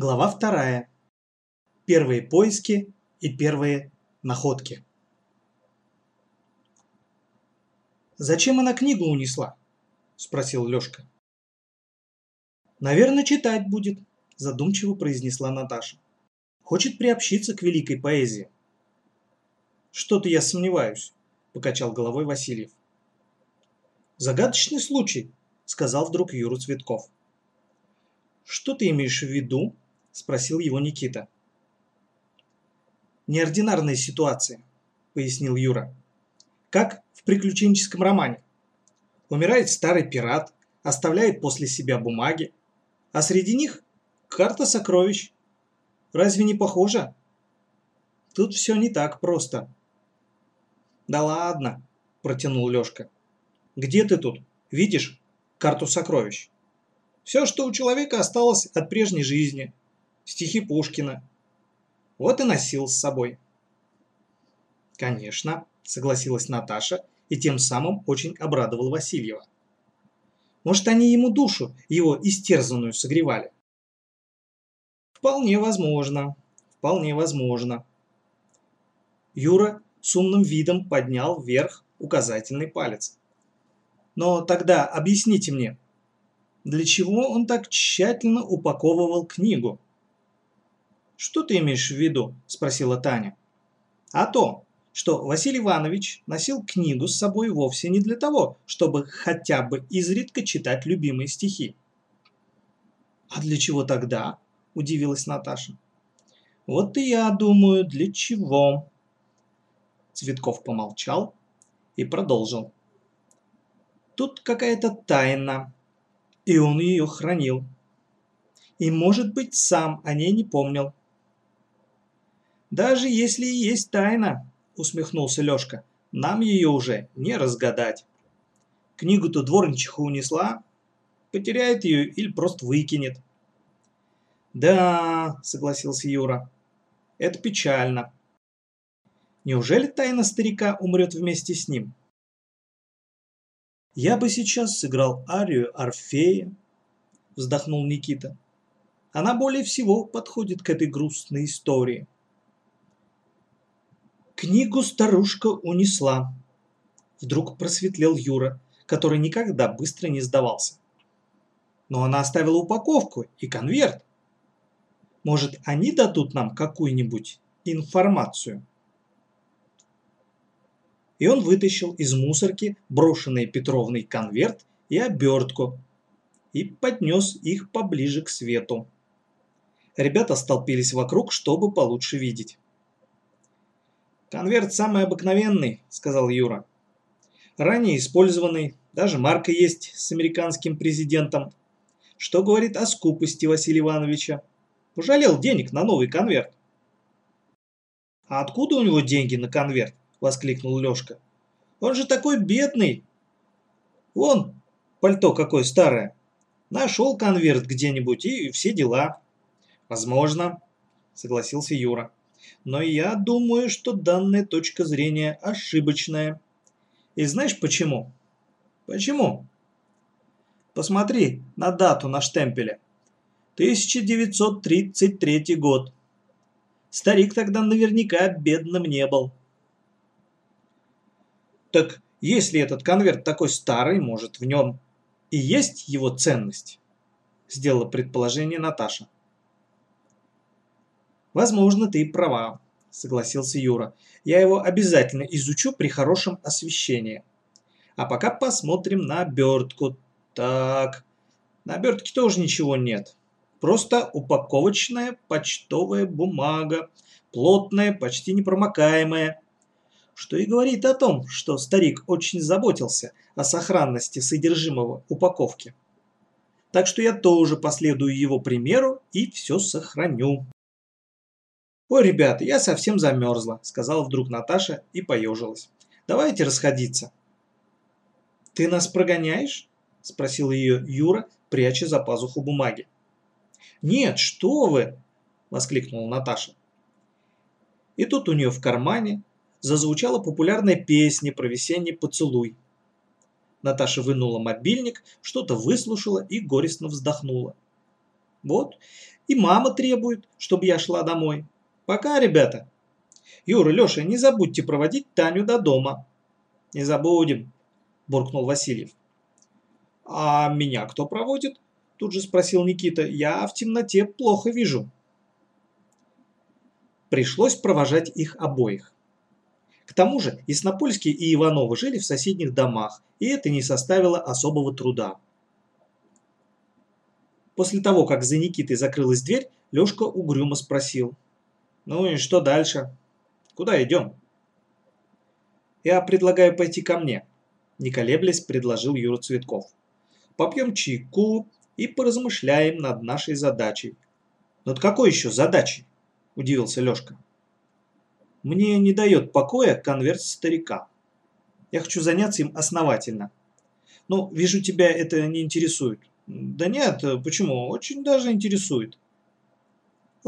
Глава вторая. Первые поиски и первые находки. «Зачем она книгу унесла?» – спросил Лёшка. «Наверное, читать будет», – задумчиво произнесла Наташа. «Хочет приобщиться к великой поэзии». «Что-то я сомневаюсь», – покачал головой Васильев. «Загадочный случай», – сказал вдруг Юра Цветков. «Что ты имеешь в виду?» – спросил его Никита. «Неординарная ситуация», – пояснил Юра. «Как в приключенческом романе. Умирает старый пират, оставляет после себя бумаги, а среди них карта сокровищ. Разве не похоже? Тут все не так просто». «Да ладно», – протянул Лёшка. «Где ты тут? Видишь карту сокровищ?» Все, что у человека осталось от прежней жизни. Стихи Пушкина. Вот и носил с собой. Конечно, согласилась Наташа и тем самым очень обрадовал Васильева. Может, они ему душу, его истерзанную, согревали? Вполне возможно, вполне возможно. Юра с умным видом поднял вверх указательный палец. Но тогда объясните мне, для чего он так тщательно упаковывал книгу. «Что ты имеешь в виду?» – спросила Таня. «А то, что Василий Иванович носил книгу с собой вовсе не для того, чтобы хотя бы изредка читать любимые стихи». «А для чего тогда?» – удивилась Наташа. «Вот и я думаю, для чего?» Цветков помолчал и продолжил. «Тут какая-то тайна, и он ее хранил. И, может быть, сам о ней не помнил. «Даже если и есть тайна», — усмехнулся Лёшка, — «нам ее уже не разгадать. Книгу-то дворничиха унесла, потеряет ее или просто выкинет». «Да», — согласился Юра, — «это печально». Неужели тайна старика умрет вместе с ним? «Я бы сейчас сыграл арию Орфея», – вздохнул Никита. «Она более всего подходит к этой грустной истории». Книгу старушка унесла. Вдруг просветлел Юра, который никогда быстро не сдавался. Но она оставила упаковку и конверт. Может, они дадут нам какую-нибудь информацию? и он вытащил из мусорки брошенный Петровный конверт и обертку и поднес их поближе к свету. Ребята столпились вокруг, чтобы получше видеть. «Конверт самый обыкновенный», — сказал Юра. «Ранее использованный, даже марка есть с американским президентом. Что говорит о скупости Василия Ивановича? Пожалел денег на новый конверт». «А откуда у него деньги на конверт?» – воскликнул Лёшка. «Он же такой бедный! Вон, пальто какое старое! Нашел конверт где-нибудь и все дела!» «Возможно», – согласился Юра. «Но я думаю, что данная точка зрения ошибочная. И знаешь почему?» «Почему?» «Посмотри на дату на штемпеле. 1933 год. Старик тогда наверняка бедным не был. Так если этот конверт такой старый, может в нем и есть его ценность? Сделала предположение Наташа. Возможно, ты права, согласился Юра. Я его обязательно изучу при хорошем освещении. А пока посмотрим на обертку. Так, на обертке тоже ничего нет. Просто упаковочная почтовая бумага, плотная, почти непромокаемая что и говорит о том, что старик очень заботился о сохранности содержимого упаковки. Так что я тоже последую его примеру и все сохраню. «Ой, ребята, я совсем замерзла», – сказала вдруг Наташа и поежилась. «Давайте расходиться». «Ты нас прогоняешь?» – спросил ее Юра, пряча за пазуху бумаги. «Нет, что вы!» – воскликнула Наташа. И тут у нее в кармане зазвучала популярная песня про весенний поцелуй. Наташа вынула мобильник, что-то выслушала и горестно вздохнула. Вот. И мама требует, чтобы я шла домой. Пока, ребята. Юра, Леша, не забудьте проводить Таню до дома. Не забудем, буркнул Васильев. А меня кто проводит? Тут же спросил Никита. Я в темноте плохо вижу. Пришлось провожать их обоих. К тому же Яснопольский и Ивановы жили в соседних домах, и это не составило особого труда. После того, как за Никитой закрылась дверь, Лёшка угрюмо спросил. «Ну и что дальше? Куда идем?» «Я предлагаю пойти ко мне», – не колеблясь, предложил Юра Цветков. «Попьем чайку и поразмышляем над нашей задачей». «Над какой еще задачей?» – удивился Лёшка. «Мне не дает покоя конверт старика. Я хочу заняться им основательно. Но вижу, тебя это не интересует. Да нет, почему? Очень даже интересует.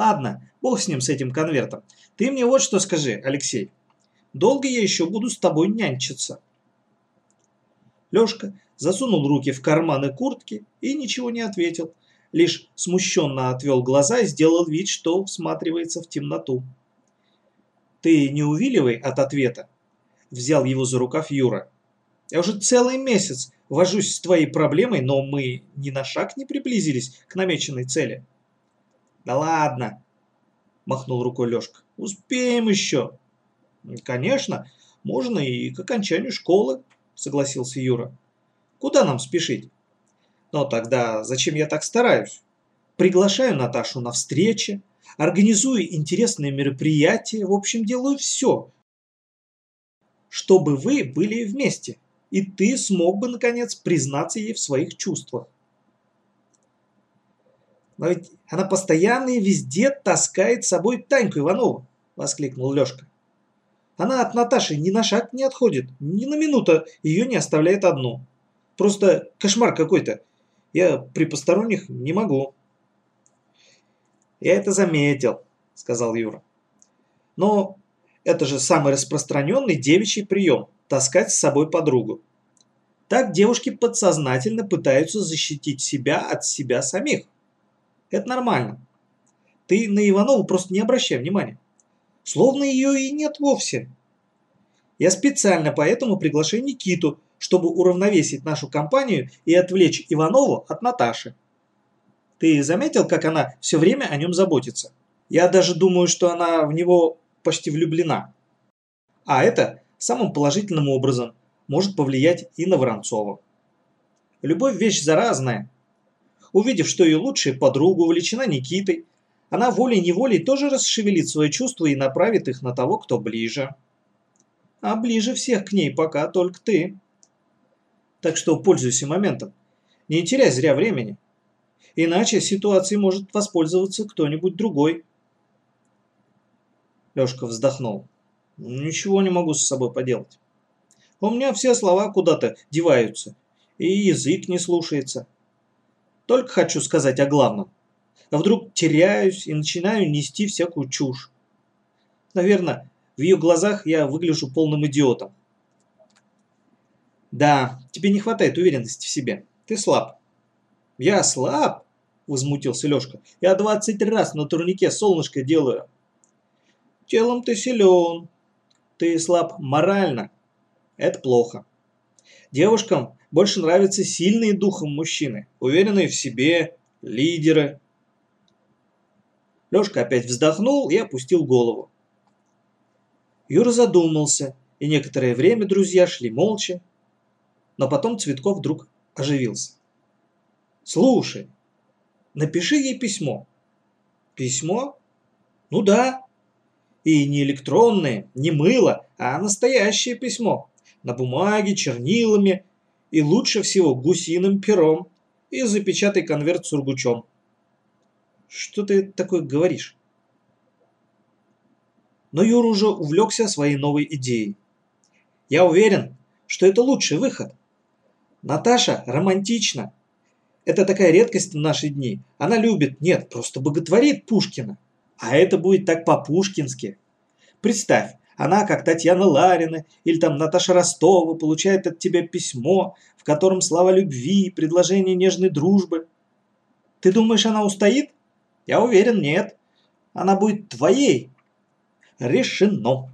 Ладно, бог с ним, с этим конвертом. Ты мне вот что скажи, Алексей. Долго я еще буду с тобой нянчиться? Лешка засунул руки в карманы куртки и ничего не ответил. Лишь смущенно отвел глаза и сделал вид, что всматривается в темноту. «Ты не увиливай от ответа», – взял его за рукав Юра. «Я уже целый месяц вожусь с твоей проблемой, но мы ни на шаг не приблизились к намеченной цели. Да ладно, махнул рукой Лешка. Успеем еще. Конечно, можно и к окончанию школы, согласился Юра. Куда нам спешить? Но тогда зачем я так стараюсь? Приглашаю Наташу на встречи, организую интересные мероприятия, в общем, делаю все, чтобы вы были вместе и ты смог бы, наконец, признаться ей в своих чувствах. Но ведь она постоянно и везде таскает с собой Таньку Иванову, воскликнул Лешка. Она от Наташи ни на шаг не отходит, ни на минуту ее не оставляет одну. Просто кошмар какой-то. Я при посторонних не могу. Я это заметил, сказал Юра. Но это же самый распространенный девичий прием – таскать с собой подругу. Так девушки подсознательно пытаются защитить себя от себя самих. Это нормально. Ты на Иванову просто не обращай внимания. Словно ее и нет вовсе. Я специально поэтому приглашаю Никиту, чтобы уравновесить нашу компанию и отвлечь Иванову от Наташи. Ты заметил, как она все время о нем заботится? Я даже думаю, что она в него почти влюблена. А это самым положительным образом может повлиять и на Воронцова. Любовь вещь заразная. Увидев, что ее лучшая подруга увлечена Никитой, она волей-неволей тоже расшевелит свои чувства и направит их на того, кто ближе. А ближе всех к ней пока только ты. Так что пользуйся моментом. Не теряй зря времени. Иначе ситуацией может воспользоваться кто-нибудь другой. Лёшка вздохнул. Ничего не могу с собой поделать. У меня все слова куда-то деваются, и язык не слушается. Только хочу сказать о главном. А вдруг теряюсь и начинаю нести всякую чушь. Наверное, в ее глазах я выгляжу полным идиотом. Да, тебе не хватает уверенности в себе. Ты слаб. Я слаб? Возмутился Лешка. Я двадцать раз на турнике солнышко делаю. Телом ты силен, ты слаб морально. Это плохо. Девушкам больше нравятся сильные духом мужчины, уверенные в себе, лидеры. Лёшка опять вздохнул и опустил голову. Юра задумался, и некоторое время друзья шли молча, но потом Цветков вдруг оживился. «Слушай, напиши ей письмо». «Письмо? Ну да, и не электронное, не мыло, а настоящее письмо. На бумаге, чернилами и лучше всего гусиным пером. И запечатай конверт сургучом. Что ты такое говоришь? Но Юра уже увлекся своей новой идеей. Я уверен, что это лучший выход. Наташа романтична. Это такая редкость в наши дни. Она любит, нет, просто боготворит Пушкина. А это будет так по-пушкински. Представь, она, как Татьяна Ларина или там Наташа Ростова, получает от тебя письмо, в котором слова любви, предложение нежной дружбы. Ты думаешь, она устоит? Я уверен, нет. Она будет твоей. Решено.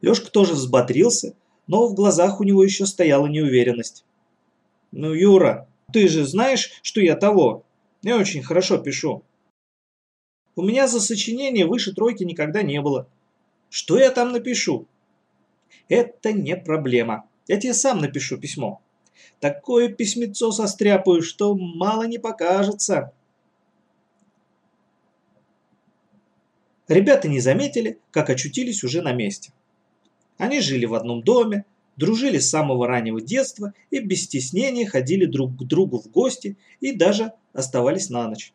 Лёшка тоже взбодрился, но в глазах у него еще стояла неуверенность. «Ну, Юра, ты же знаешь, что я того? Я очень хорошо пишу. У меня за сочинение выше тройки никогда не было. Что я там напишу?» «Это не проблема. Я тебе сам напишу письмо. Такое письмецо состряпаю, что мало не покажется». Ребята не заметили, как очутились уже на месте. Они жили в одном доме, дружили с самого раннего детства и без стеснения ходили друг к другу в гости и даже оставались на ночь.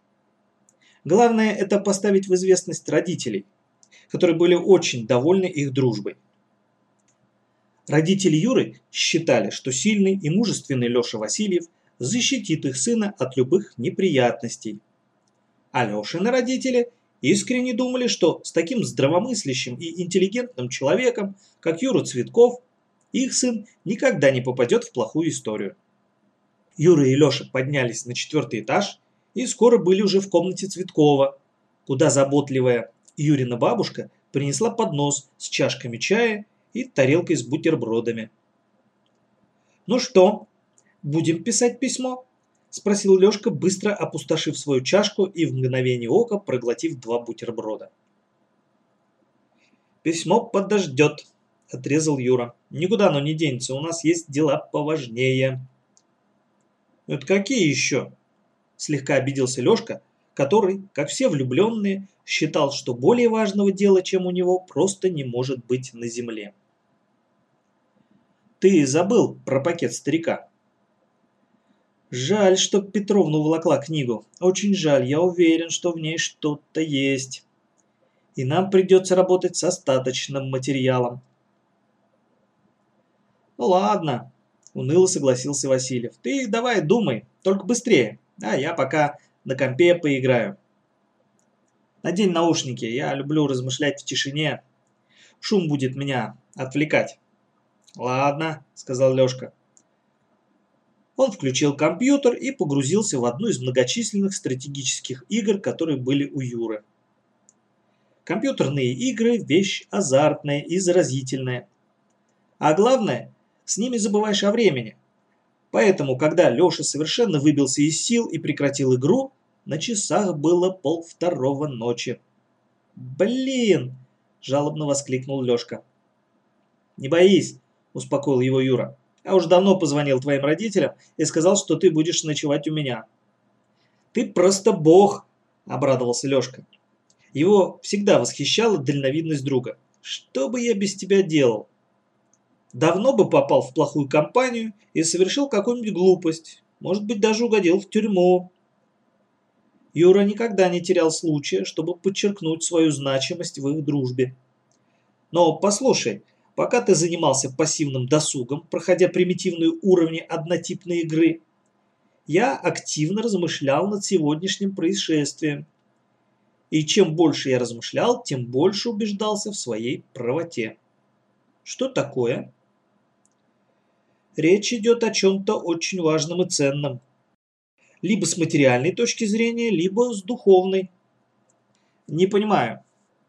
Главное это поставить в известность родителей, которые были очень довольны их дружбой. Родители Юры считали, что сильный и мужественный Леша Васильев защитит их сына от любых неприятностей. А Лешины родители искренне думали, что с таким здравомыслящим и интеллигентным человеком, как Юра Цветков, их сын никогда не попадет в плохую историю. Юра и Леша поднялись на четвертый этаж и скоро были уже в комнате Цветкова, куда заботливая Юрина бабушка принесла поднос с чашками чая и тарелкой с бутербродами. «Ну что, будем писать письмо?» – спросил Лёшка, быстро опустошив свою чашку и в мгновение ока проглотив два бутерброда. «Письмо подождет», – отрезал Юра. «Никуда оно не денется, у нас есть дела поважнее». «Это какие еще?» – слегка обиделся Лёшка, который, как все влюбленные, считал, что более важного дела, чем у него, просто не может быть на земле. «Ты забыл про пакет старика?» Жаль, что Петровна уволокла книгу. Очень жаль, я уверен, что в ней что-то есть. И нам придется работать с остаточным материалом. Ну ладно, уныло согласился Васильев. Ты давай думай, только быстрее. А я пока на компе поиграю. Надень наушники, я люблю размышлять в тишине. Шум будет меня отвлекать. Ладно, сказал Лёшка. Он включил компьютер и погрузился в одну из многочисленных стратегических игр, которые были у Юры. Компьютерные игры – вещь азартная и заразительная. А главное, с ними забываешь о времени. Поэтому, когда Леша совершенно выбился из сил и прекратил игру, на часах было полвторого ночи. «Блин!» – жалобно воскликнул Лешка. «Не боись!» – успокоил его Юра. Я уже давно позвонил твоим родителям и сказал, что ты будешь ночевать у меня. Ты просто бог, обрадовался Лешка. Его всегда восхищала дальновидность друга. Что бы я без тебя делал? Давно бы попал в плохую компанию и совершил какую-нибудь глупость. Может быть, даже угодил в тюрьму. Юра никогда не терял случая, чтобы подчеркнуть свою значимость в их дружбе. Но послушай, Пока ты занимался пассивным досугом, проходя примитивные уровни однотипной игры, я активно размышлял над сегодняшним происшествием. И чем больше я размышлял, тем больше убеждался в своей правоте. Что такое? Речь идет о чем-то очень важном и ценном. Либо с материальной точки зрения, либо с духовной. Не понимаю.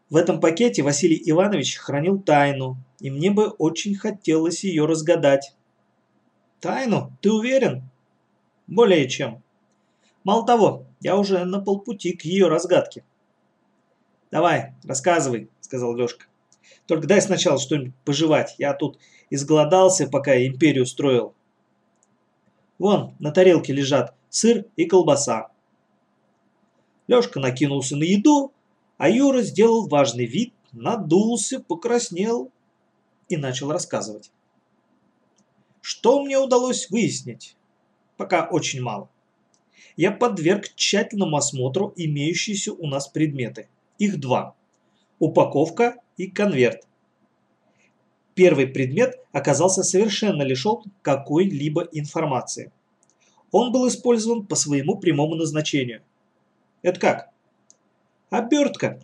В этом пакете Василий Иванович хранил тайну, и мне бы очень хотелось ее разгадать. Тайну? Ты уверен? Более чем. Мало того, я уже на полпути к ее разгадке. Давай, рассказывай, сказал Лешка. Только дай сначала что-нибудь пожевать. Я тут изголодался, пока империю строил. Вон, на тарелке лежат сыр и колбаса. Лешка накинулся на еду, а Юра сделал важный вид, надулся, покраснел и начал рассказывать. Что мне удалось выяснить? Пока очень мало. Я подверг тщательному осмотру имеющиеся у нас предметы. Их два. Упаковка и конверт. Первый предмет оказался совершенно лишен какой-либо информации. Он был использован по своему прямому назначению. Это как? Обертка.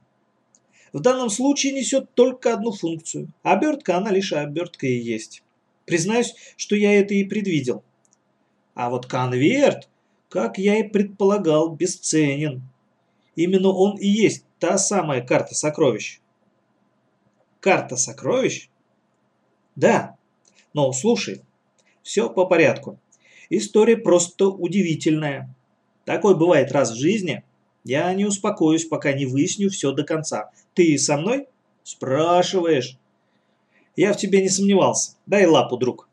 В данном случае несет только одну функцию. Обертка, она лишь обертка и есть. Признаюсь, что я это и предвидел. А вот конверт Как я и предполагал, бесценен. Именно он и есть та самая карта сокровищ. Карта сокровищ? Да. Но слушай, все по порядку. История просто удивительная. Такое бывает раз в жизни. Я не успокоюсь, пока не выясню все до конца. Ты со мной? Спрашиваешь. Я в тебе не сомневался. Дай лапу, друг.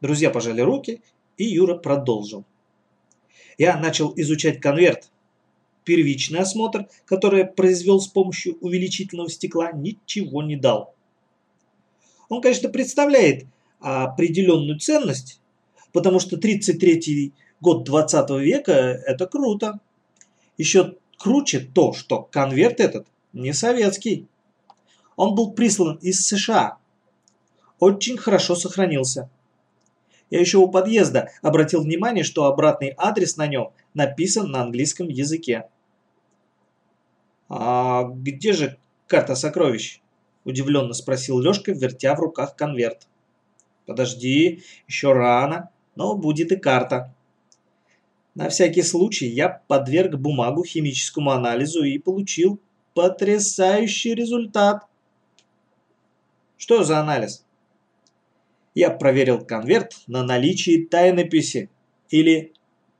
Друзья пожали руки, и Юра продолжил. Я начал изучать конверт. Первичный осмотр, который произвел с помощью увеличительного стекла, ничего не дал. Он, конечно, представляет определенную ценность, потому что 33 год 20 века – это круто. Еще круче то, что конверт этот не советский. Он был прислан из США. Очень хорошо сохранился. Я еще у подъезда обратил внимание, что обратный адрес на нем написан на английском языке. «А где же карта сокровищ?» – удивленно спросил Лешка, вертя в руках конверт. «Подожди, еще рано, но будет и карта». На всякий случай я подверг бумагу химическому анализу и получил потрясающий результат. Что за анализ? Я проверил конверт на наличие тайнописи или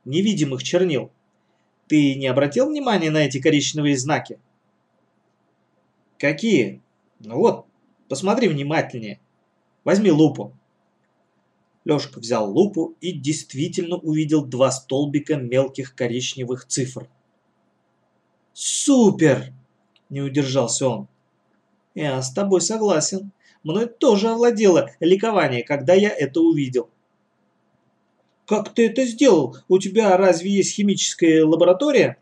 невидимых чернил. Ты не обратил внимания на эти коричневые знаки? Какие? Ну вот, посмотри внимательнее. Возьми лупу. Лёшка взял лупу и действительно увидел два столбика мелких коричневых цифр. «Супер!» – не удержался он. «Я с тобой согласен. Мной тоже овладело ликование, когда я это увидел». «Как ты это сделал? У тебя разве есть химическая лаборатория?»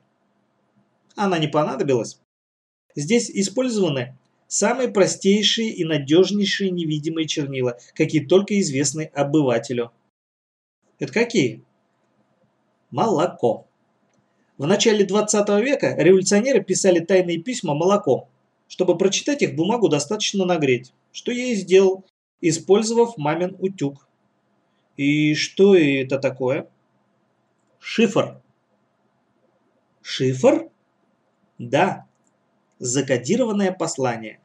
Она не понадобилась. Здесь использованы самые простейшие и надежнейшие невидимые чернила, какие только известны обывателю. Это какие? Молоко. В начале 20 века революционеры писали тайные письма молоком. Чтобы прочитать их, бумагу достаточно нагреть, что я и сделал, использовав мамин утюг. И что это такое? Шифр. Шифр? Да, закодированное послание.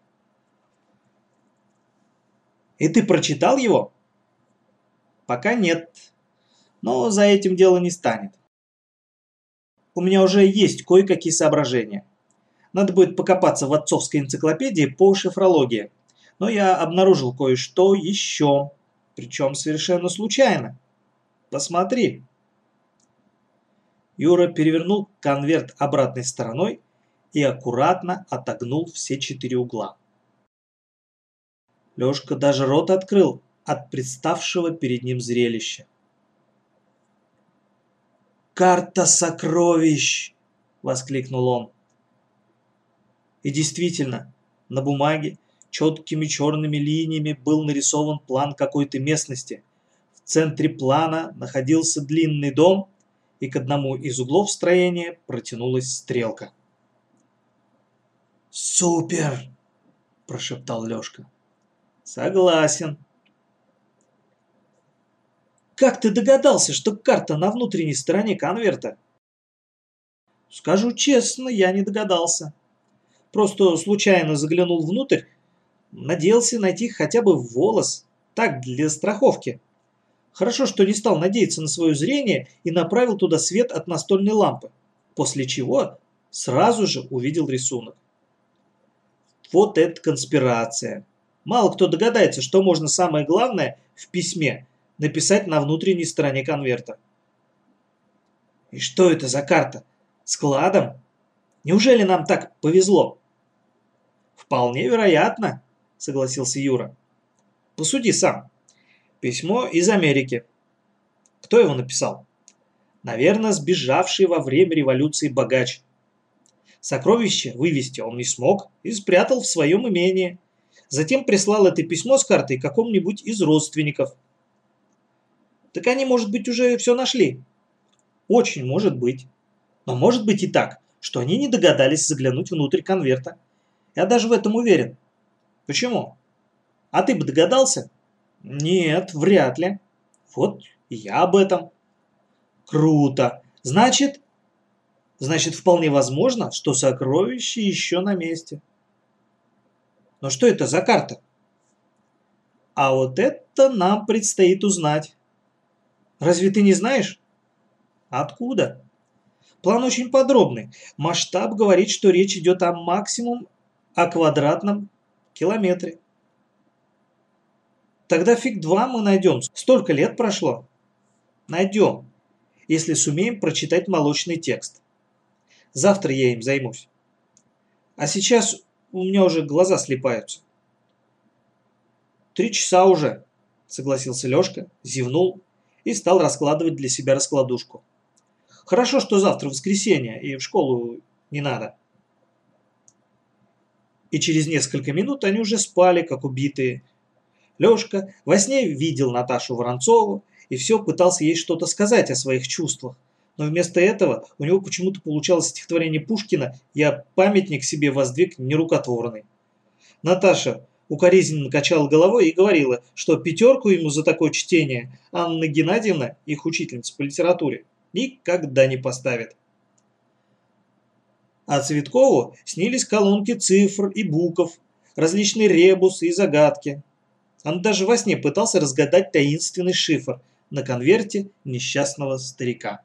И ты прочитал его? Пока нет, но за этим дело не станет. У меня уже есть кое-какие соображения. Надо будет покопаться в отцовской энциклопедии по шифрологии. Но я обнаружил кое-что еще, причем совершенно случайно. Посмотри. Юра перевернул конверт обратной стороной и аккуратно отогнул все четыре угла. Лёшка даже рот открыл от представшего перед ним зрелища. «Карта сокровищ!» – воскликнул он. И действительно, на бумаге четкими черными линиями был нарисован план какой-то местности. В центре плана находился длинный дом, и к одному из углов строения протянулась стрелка. «Супер!» – прошептал Лёшка. «Согласен». «Как ты догадался, что карта на внутренней стороне конверта?» «Скажу честно, я не догадался. Просто случайно заглянул внутрь, надеялся найти хотя бы волос, так, для страховки. Хорошо, что не стал надеяться на свое зрение и направил туда свет от настольной лампы, после чего сразу же увидел рисунок. Вот это конспирация. Мало кто догадается, что можно самое главное в письме написать на внутренней стороне конверта. И что это за карта? С кладом? Неужели нам так повезло? Вполне вероятно, согласился Юра. Посуди сам. Письмо из Америки. Кто его написал? Наверное, сбежавший во время революции богач. Сокровище вывести он не смог и спрятал в своем имении. Затем прислал это письмо с картой какому-нибудь из родственников. Так они, может быть, уже все нашли? Очень может быть. Но может быть и так, что они не догадались заглянуть внутрь конверта. Я даже в этом уверен. Почему? А ты бы догадался? Нет, вряд ли. Вот я об этом. Круто. Значит, значит вполне возможно, что сокровище еще на месте. Но что это за карта? А вот это нам предстоит узнать. Разве ты не знаешь? Откуда? План очень подробный. Масштаб говорит, что речь идет о максимум о квадратном километре. Тогда фиг два мы найдем. Столько лет прошло. Найдем, если сумеем прочитать молочный текст. Завтра я им займусь. А сейчас у меня уже глаза слепаются. Три часа уже, согласился Лёшка, зевнул и стал раскладывать для себя раскладушку. Хорошо, что завтра воскресенье, и в школу не надо. И через несколько минут они уже спали, как убитые. Лёшка во сне видел Наташу Воронцову и все пытался ей что-то сказать о своих чувствах. Но вместо этого у него почему-то получалось стихотворение Пушкина «Я памятник себе воздвиг нерукотворный». Наташа укоризненно качала головой и говорила, что пятерку ему за такое чтение Анна Геннадьевна, их учительница по литературе, никогда не поставит. А Цветкову снились колонки цифр и букв, различные ребусы и загадки. Он даже во сне пытался разгадать таинственный шифр на конверте несчастного старика.